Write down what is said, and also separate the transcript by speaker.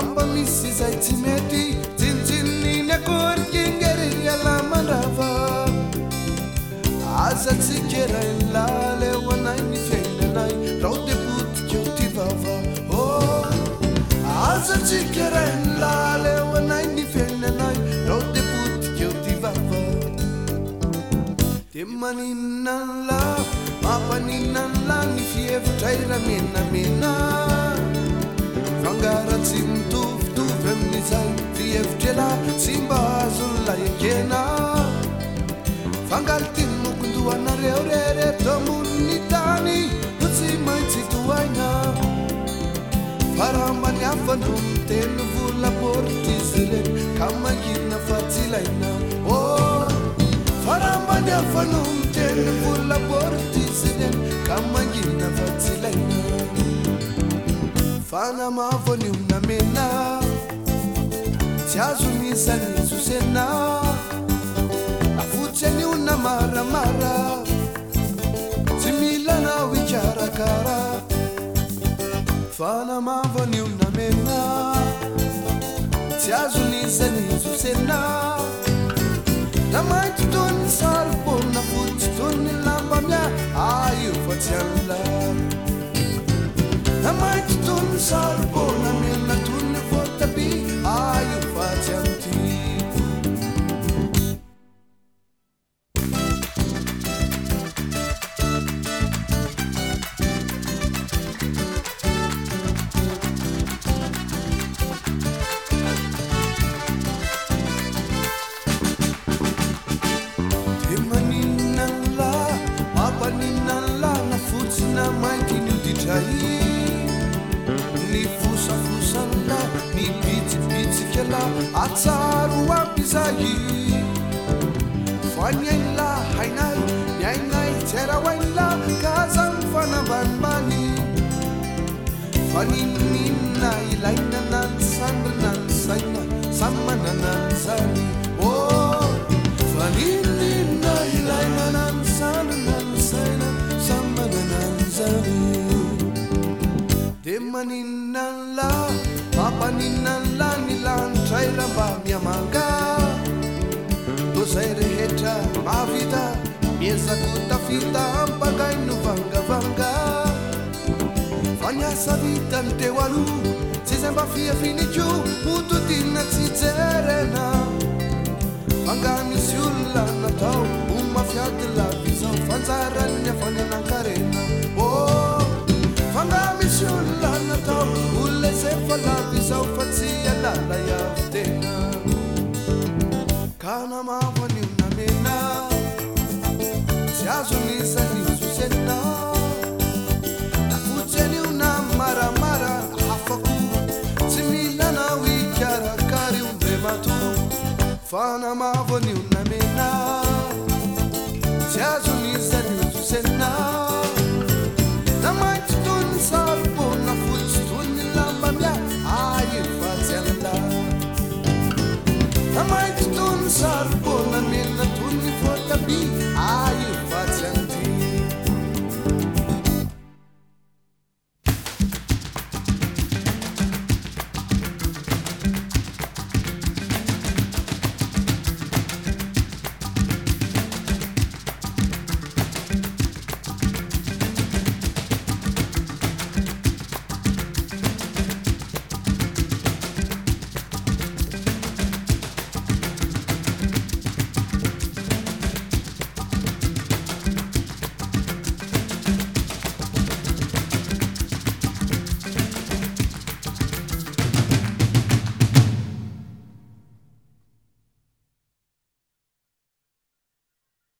Speaker 1: mba misy zay tsy mety sinsinyny akoiky elamanrava azatsik rainla aleoanay ny fiainanay rao deotik eo tyvava oh, azatsik rainla aleoanay ny fiainanay rao deotik eo ty vava de maninala mamaninala ny fiefitrairamenae hevitrela tsy mba azonolay akena fangalo tiny nokondohanareo rere domoniny tany no tsy maintsy toaina farambaniafano m teny volonaportizyreny ka mangirina fatsylaina ô farambaniafano mteliny volonaportizy reny ka mangirina fatsylaina fanamavony omina mena tsy azo mizanyizosena avotsy anyonona maramara tsy milanaho ikarakara fa namava n'ioona mena tsy azo mizany zosena na mainty tonny sarypoli na votsytonny lambami a aio fa tsy anla inamaikyniditrai ni vosafosanla ni bitsibitsikela atsaro abizahi fanyaila hainai nyainai tsera wainla kazanyfana vanimani dia maninnan lah mampaninnan lahy nilanytraira mba miamanga lo zay rehetra mahavita miezako fitafita ampagai novangavanga fa niasavita ny teo alo tsy izay mba fiafinyko hototina tsy jerena fanga misy olona natao mo mafiady labizafanjaranny afany anakarena a natao olola ze fatabyzao fa tsy alalaiatena kanamamanionamena zyazoniza izosenna ojaniona maramaraafako tsy minanao i karakariobematoa